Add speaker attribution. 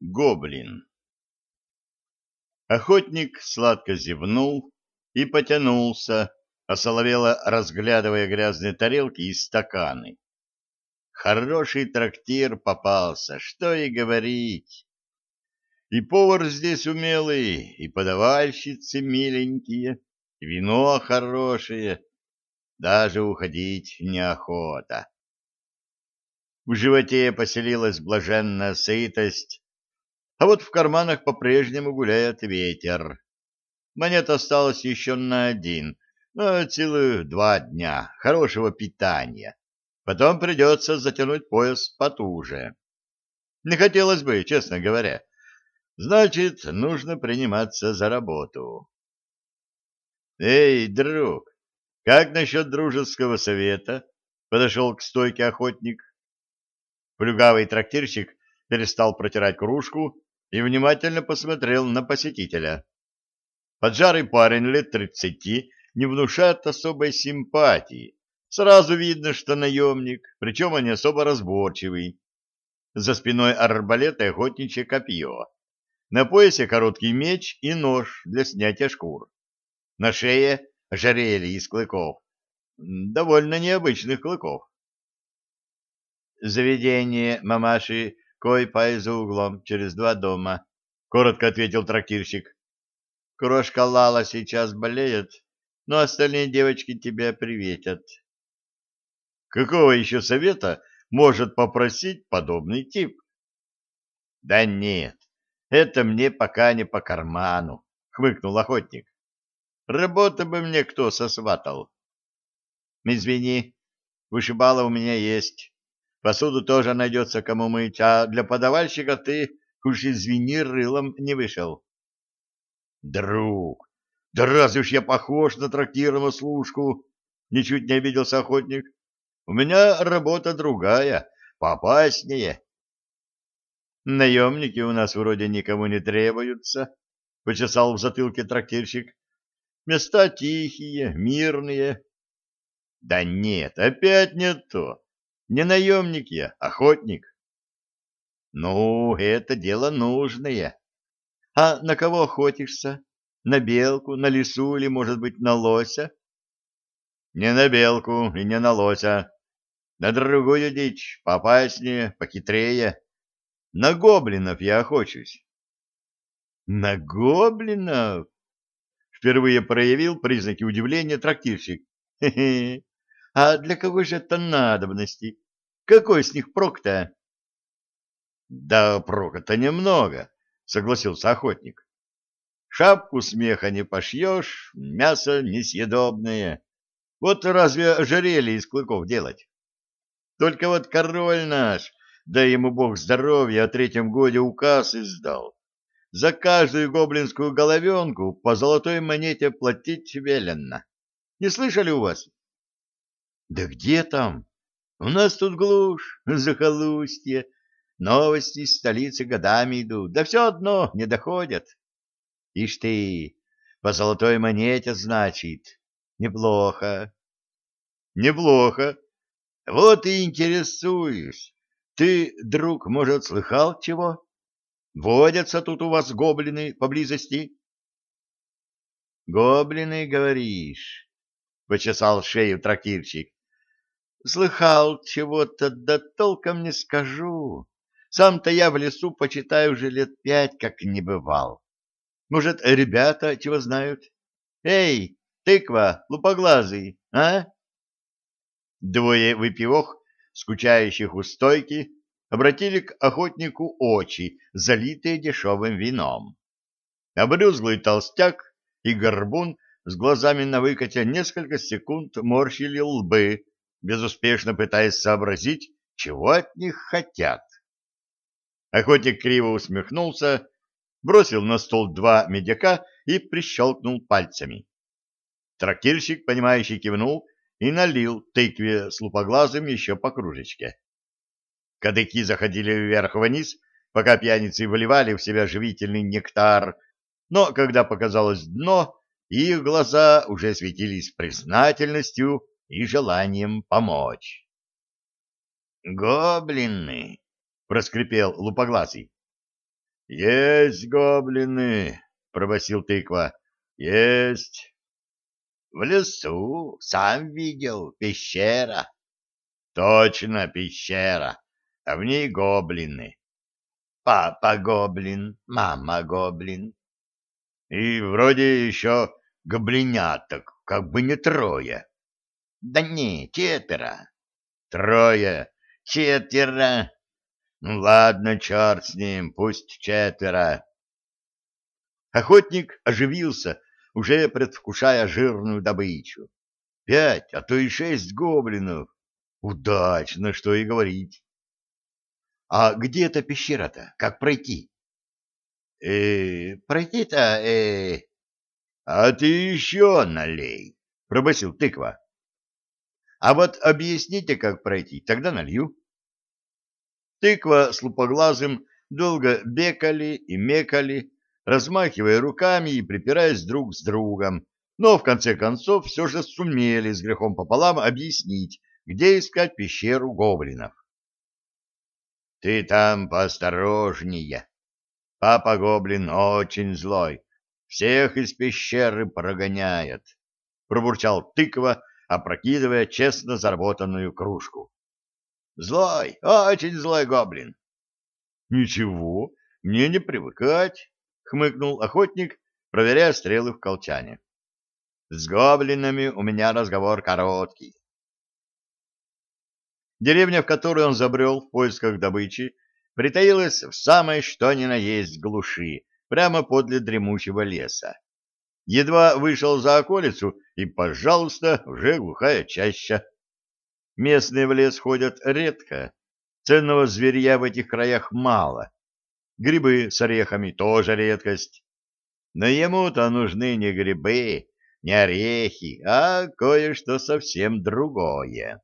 Speaker 1: Гоблин. Охотник сладко зевнул и потянулся, осоловело разглядывая грязные тарелки и стаканы. Хороший трактир попался, что и говорить. И повар здесь умелый, и подавальщицы миленькие, вино хорошее. Даже уходить неохота. В животе поселилась блаженная сытость, а вот в карманах по-прежнему гуляет ветер. Монет осталось еще на один, ну, целых два дня хорошего питания. Потом придется затянуть пояс потуже. Не хотелось бы, честно говоря. Значит, нужно приниматься за работу. «Эй, друг, как насчет дружеского совета?» — подошел к стойке охотник. Плюгавый трактирщик перестал протирать кружку и внимательно посмотрел на посетителя. Поджарый парень лет тридцати не внушает особой симпатии. Сразу видно, что наемник, причем он не особо разборчивый. За спиной арбалет и охотничье копье. На поясе короткий меч и нож для снятия шкур. На шее ожерелье из клыков. Довольно необычных клыков. Заведение мамаши Кой-пай за углом, через два дома, — коротко ответил трактирщик. — Крошка Лала сейчас болеет, но остальные девочки тебя приветят. Какого еще совета может попросить подобный тип? — Да нет, это мне пока не по карману, — хмыкнул охотник. — Работа бы мне кто сосватал. — Извини, вышибала у меня есть. Посуду тоже найдется кому мыть, а для подавальщика ты, уж извини, рылом не вышел. Друг, да разве ж я похож на трактирного служку? Ничуть не обиделся охотник. У меня работа другая, поопаснее. Наемники у нас вроде никому не требуются, почесал в затылке трактирщик. Места тихие, мирные. Да нет, опять не то. Не наемник я, охотник. Ну, это дело нужное. А на кого охотишься? На белку, на лису или, может быть, на лося? Не на белку и не на лося. На другую дичь, поопаснее, похитрее. На гоблинов я охочусь. На гоблинов? Впервые проявил признаки удивления трактирщик. Хе-хе. А для кого же это надобности? Какой с них прок-то? Да прока-то немного, согласился охотник. Шапку смеха не пошьешь, мясо несъедобное. Вот разве ожерелье из клыков делать? Только вот король наш, да ему бог здоровья, о третьем годе указ издал. За каждую гоблинскую головенку по золотой монете платить веленно. Не слышали у вас? Да где там? У нас тут глушь, захолустье. Новости из столицы годами идут, да все одно не доходят. Ишь ты, по золотой монете, значит. Неплохо. Неплохо. Вот и интересуюсь. Ты, друг, может, слыхал чего? Водятся тут у вас гоблины поблизости? Гоблины, говоришь? Почесал шею трактирщик. Слыхал чего-то, да толком не скажу. Сам-то я в лесу, почитаю, уже лет пять как не бывал. Может, ребята чего знают? Эй, тыква, лупоглазый, а? Двое выпивох, скучающих у стойки, обратили к охотнику очи, залитые дешевым вином. Обрюзглый толстяк и горбун с глазами на выкате несколько секунд морщили лбы, безуспешно пытаясь сообразить, чего от них хотят. Охотник криво усмехнулся, бросил на стол два медяка и прищелкнул пальцами. Трактирщик, понимающий, кивнул и налил тыкве с лупоглазым еще по кружечке. Кадыки заходили вверх-вниз, пока пьяницы выливали в себя живительный нектар, но когда показалось дно, их глаза уже светились признательностью и желанием помочь. «Гоблины!» — проскрипел лупоглазый. — Есть гоблины, — пробасил тыква. — Есть. — В лесу, сам видел, пещера. — Точно пещера, а в ней гоблины. Папа гоблин, мама гоблин. И вроде еще гоблиняток, как бы не трое. Да не, четверо. Трое, четверо. Ну ладно, черт с ним, пусть четверо. Охотник оживился, уже предвкушая жирную добычу. Пять, а то и шесть гоблинов. Удачно, что и говорить. А где эта пещера-то? Как пройти? Э, пройти-то, э... А ты еще налей, пробасил тыква. А вот объясните, как пройти, тогда налью. Тыква с лупоглазым долго бекали и мекали, размахивая руками и припираясь друг с другом, но в конце концов все же сумели с грехом пополам объяснить, где искать пещеру гоблинов. Ты там поосторожнее. Папа Гоблин очень злой. Всех из пещеры прогоняет. Пробурчал тыква, опрокидывая честно заработанную кружку. Злой, очень злой гоблин. Ничего, мне не привыкать, хмыкнул охотник, проверяя стрелы в колчане. С гоблинами у меня разговор короткий. Деревня, в которую он забрел в поисках добычи, притаилась в самой что ни на есть глуши, прямо подле дремучего леса. Едва вышел за околицу, и, пожалуйста, уже глухая чаща. Местные в лес ходят редко, ценного зверья в этих краях мало. Грибы с орехами тоже редкость. Но ему-то нужны не грибы, не орехи, а кое-что совсем другое.